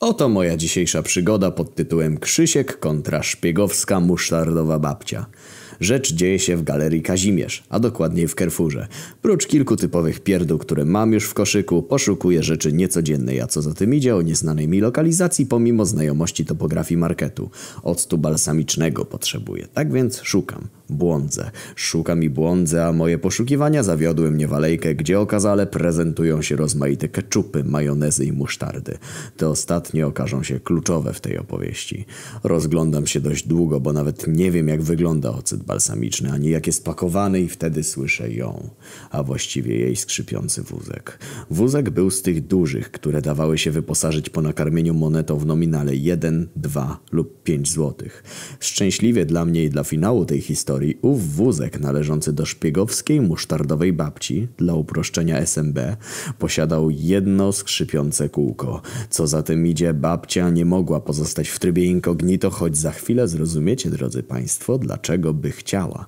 Oto moja dzisiejsza przygoda pod tytułem Krzysiek kontra szpiegowska musztardowa babcia. Rzecz dzieje się w Galerii Kazimierz, a dokładniej w Kerfurze. Prócz kilku typowych pierdół, które mam już w koszyku, poszukuję rzeczy niecodziennej, a co za tym idzie o nieznanej mi lokalizacji pomimo znajomości topografii marketu. Octu balsamicznego potrzebuję, tak więc szukam. Błądzę. Szukam i błądzę, a moje poszukiwania zawiodły mnie w alejkę, gdzie okazale prezentują się rozmaite keczupy, majonezy i musztardy. Te ostatnie okażą się kluczowe w tej opowieści. Rozglądam się dość długo, bo nawet nie wiem jak wygląda ocet balsamiczny, ani jak jest pakowany i wtedy słyszę ją, a właściwie jej skrzypiący wózek. Wózek był z tych dużych, które dawały się wyposażyć po nakarmieniu monetą w nominale 1, 2 lub 5 złotych. Szczęśliwie dla mnie i dla finału tej historii, ów wózek należący do szpiegowskiej musztardowej babci, dla uproszczenia SMB, posiadał jedno skrzypiące kółko. Co za tym idzie, babcia nie mogła pozostać w trybie incognito, choć za chwilę zrozumiecie, drodzy Państwo, dlaczego by chciała.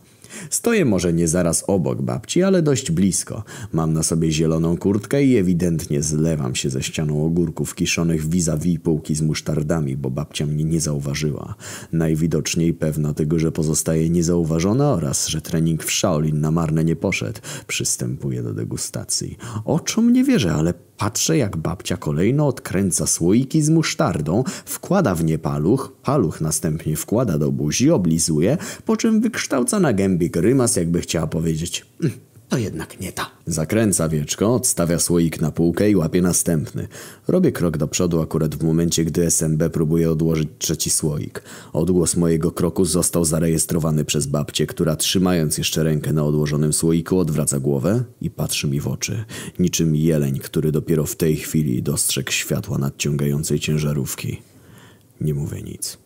Stoję może nie zaraz obok babci, ale dość blisko. Mam na sobie zieloną kurtkę i ewidentnie zlewam się ze ścianą ogórków kiszonych vis-a-vis półki z musztardami, bo babcia mnie nie zauważyła. Najwidoczniej pewna tego, że pozostaje niezauważona oraz, że trening w Shaolin na marne nie poszedł. Przystępuję do degustacji. Oczom nie wierzę, ale Patrzę, jak babcia kolejno odkręca słoiki z musztardą, wkłada w nie paluch, paluch następnie wkłada do buzi, oblizuje, po czym wykształca na gębie grymas, jakby chciała powiedzieć mm, to jednak nie ta. Zakręca wieczko, odstawia słoik na półkę i łapie następny. Robię krok do przodu akurat w momencie, gdy SMB próbuje odłożyć trzeci słoik. Odgłos mojego kroku został zarejestrowany przez babcię, która trzymając jeszcze rękę na odłożonym słoiku odwraca głowę i patrzy mi w oczy. Niczym jeleń, który dopiero w tej chwili dostrzegł światła nadciągającej ciężarówki. Nie mówię nic.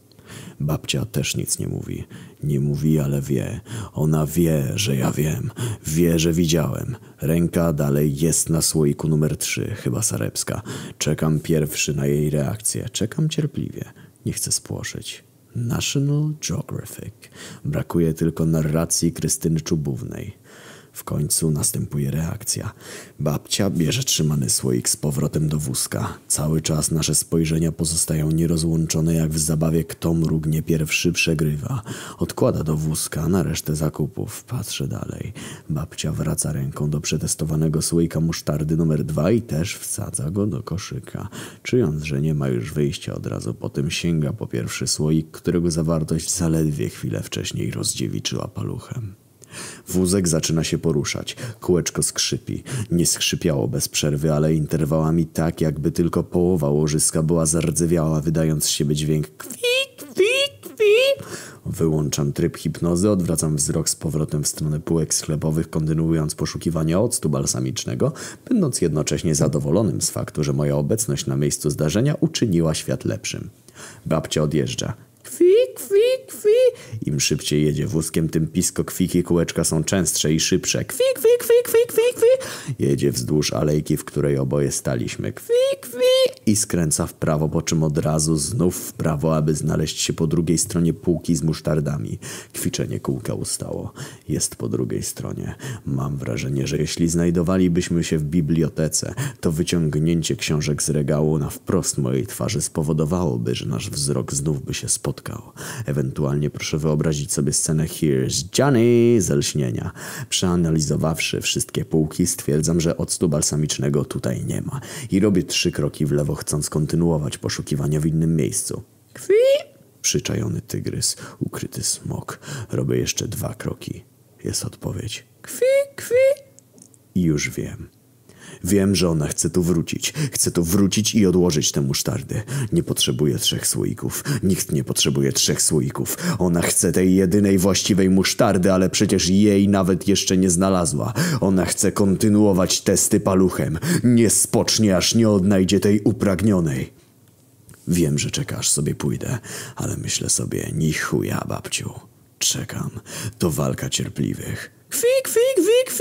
Babcia też nic nie mówi. Nie mówi, ale wie. Ona wie, że ja wiem. Wie, że widziałem. Ręka dalej jest na słoiku numer trzy, chyba sarebska. Czekam pierwszy na jej reakcję. Czekam cierpliwie. Nie chcę spłoszyć. National Geographic. Brakuje tylko narracji Krystyny Czubównej. W końcu następuje reakcja. Babcia bierze trzymany słoik z powrotem do wózka. Cały czas nasze spojrzenia pozostają nierozłączone jak w zabawie kto mrugnie pierwszy przegrywa. Odkłada do wózka na resztę zakupów. Patrzę dalej. Babcia wraca ręką do przetestowanego słoika musztardy numer dwa i też wsadza go do koszyka. Czując, że nie ma już wyjścia od razu po tym sięga po pierwszy słoik, którego zawartość zaledwie chwilę wcześniej rozdziewiczyła paluchem. Wózek zaczyna się poruszać. Kółeczko skrzypi. Nie skrzypiało bez przerwy, ale interwałami tak, jakby tylko połowa łożyska była zardzewiała, wydając z siebie dźwięk kwi, kwi, kwi. Wyłączam tryb hipnozy, odwracam wzrok z powrotem w stronę półek sklepowych, kontynuując poszukiwania octu balsamicznego, będąc jednocześnie zadowolonym z faktu, że moja obecność na miejscu zdarzenia uczyniła świat lepszym. Babcia odjeżdża. Kwi, kwi, kwi. Im szybciej jedzie wózkiem, tym pisko kwiki kółeczka są częstsze i szybsze. Kwi, kwi, kwi, kwi, kwi, kwi. Jedzie wzdłuż alejki, w której oboje staliśmy. Kwi, kwi. I skręca w prawo, po czym od razu znów w prawo, aby znaleźć się po drugiej stronie półki z musztardami. Kwiczenie kółka ustało. Jest po drugiej stronie. Mam wrażenie, że jeśli znajdowalibyśmy się w bibliotece, to wyciągnięcie książek z regału na wprost mojej twarzy spowodowałoby, że nasz wzrok znów by się spotkał. Ewentualnie proszę wyobrazić sobie scenę Here's Johnny z lśnienia. Przeanalizowawszy wszystkie półki, stwierdzam, że octu balsamicznego tutaj nie ma. I robię trzy kroki w lewo, chcąc kontynuować poszukiwania w innym miejscu. Kwi! Przyczajony tygrys, ukryty smok. Robię jeszcze dwa kroki. Jest odpowiedź. Kwi, kwi. I już wiem. Wiem, że ona chce tu wrócić. Chce tu wrócić i odłożyć tę musztardę. Nie potrzebuje trzech słoików. Nikt nie potrzebuje trzech słoików. Ona chce tej jedynej właściwej musztardy, ale przecież jej nawet jeszcze nie znalazła. Ona chce kontynuować testy paluchem. Nie spocznie, aż nie odnajdzie tej upragnionej. Wiem, że czekasz sobie pójdę, ale myślę sobie, ni chuja, babciu. Czekam. To walka cierpliwych. Kwi, kwi, kwi, kwi.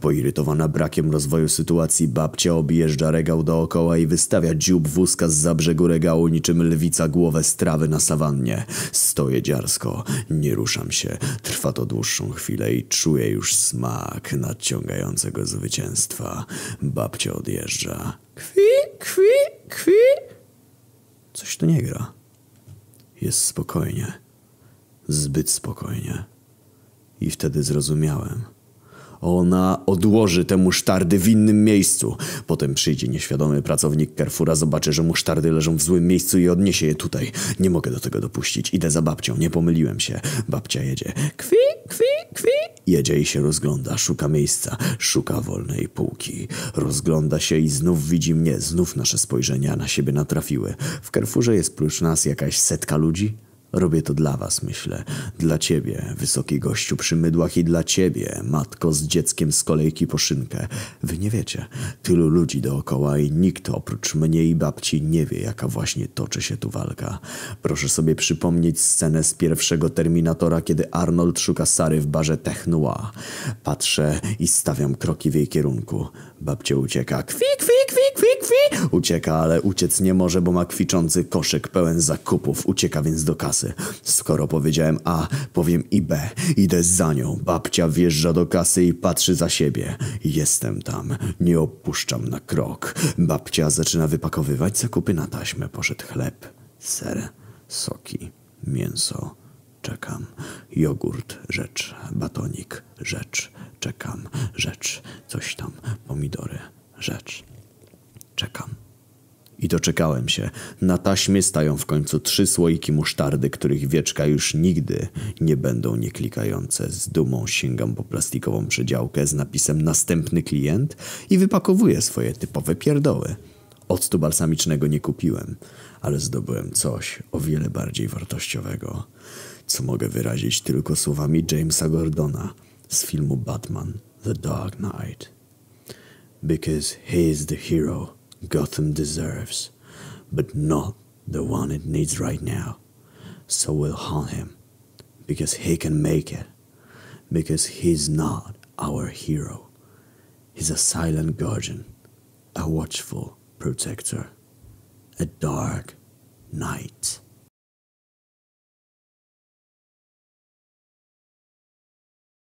Poirytowana brakiem rozwoju sytuacji babcia objeżdża regał dookoła i wystawia dziób wózka z za brzegu regału niczym lwica głowę strawy na sawannie. Stoję dziarsko, nie ruszam się. Trwa to dłuższą chwilę i czuję już smak nadciągającego zwycięstwa. Babcia odjeżdża. Kwi, kwi, kwi. Coś tu nie gra. Jest spokojnie. Zbyt spokojnie. I wtedy zrozumiałem. Ona odłoży te musztardy w innym miejscu. Potem przyjdzie nieświadomy pracownik Carrefoura, zobaczy, że musztardy leżą w złym miejscu i odniesie je tutaj. Nie mogę do tego dopuścić. Idę za babcią, nie pomyliłem się. Babcia jedzie. Kwi, kwi, kwi. Jedzie i się rozgląda, szuka miejsca, szuka wolnej półki. Rozgląda się i znów widzi mnie, znów nasze spojrzenia na siebie natrafiły. W Carrefourze jest prócz nas jakaś setka ludzi? Robię to dla was, myślę. Dla ciebie, wysoki gościu przy mydłach i dla ciebie, matko z dzieckiem z kolejki po szynkę. Wy nie wiecie. Tylu ludzi dookoła i nikt oprócz mnie i babci nie wie, jaka właśnie toczy się tu walka. Proszę sobie przypomnieć scenę z pierwszego Terminatora, kiedy Arnold szuka Sary w barze Technua. Patrzę i stawiam kroki w jej kierunku. Babcia ucieka. Kwi, kwi, kwi, kwi, kwi. Ucieka, ale uciec nie może, bo ma kwiczący koszyk pełen zakupów. Ucieka więc do kasy. Skoro powiedziałem A, powiem i B. Idę za nią. Babcia wjeżdża do kasy i patrzy za siebie. Jestem tam. Nie opuszczam na krok. Babcia zaczyna wypakowywać zakupy na taśmę. Poszedł chleb, ser, soki, mięso. Czekam. Jogurt, rzecz. Batonik, rzecz. Czekam. Rzecz. Coś tam. Pomidory, rzecz. Czekam. I doczekałem się. Na taśmie stają w końcu trzy słoiki musztardy, których wieczka już nigdy nie będą nieklikające. Z dumą sięgam po plastikową przedziałkę z napisem następny klient i wypakowuję swoje typowe pierdoły. Octu balsamicznego nie kupiłem, ale zdobyłem coś o wiele bardziej wartościowego, co mogę wyrazić tylko słowami Jamesa Gordona z filmu Batman The Dark Knight. Because he is the hero Gotham deserves, but not the one it needs right now. So we'll haunt him, because he can make it, because he's not our hero. He's a silent guardian, a watchful protector, a dark knight.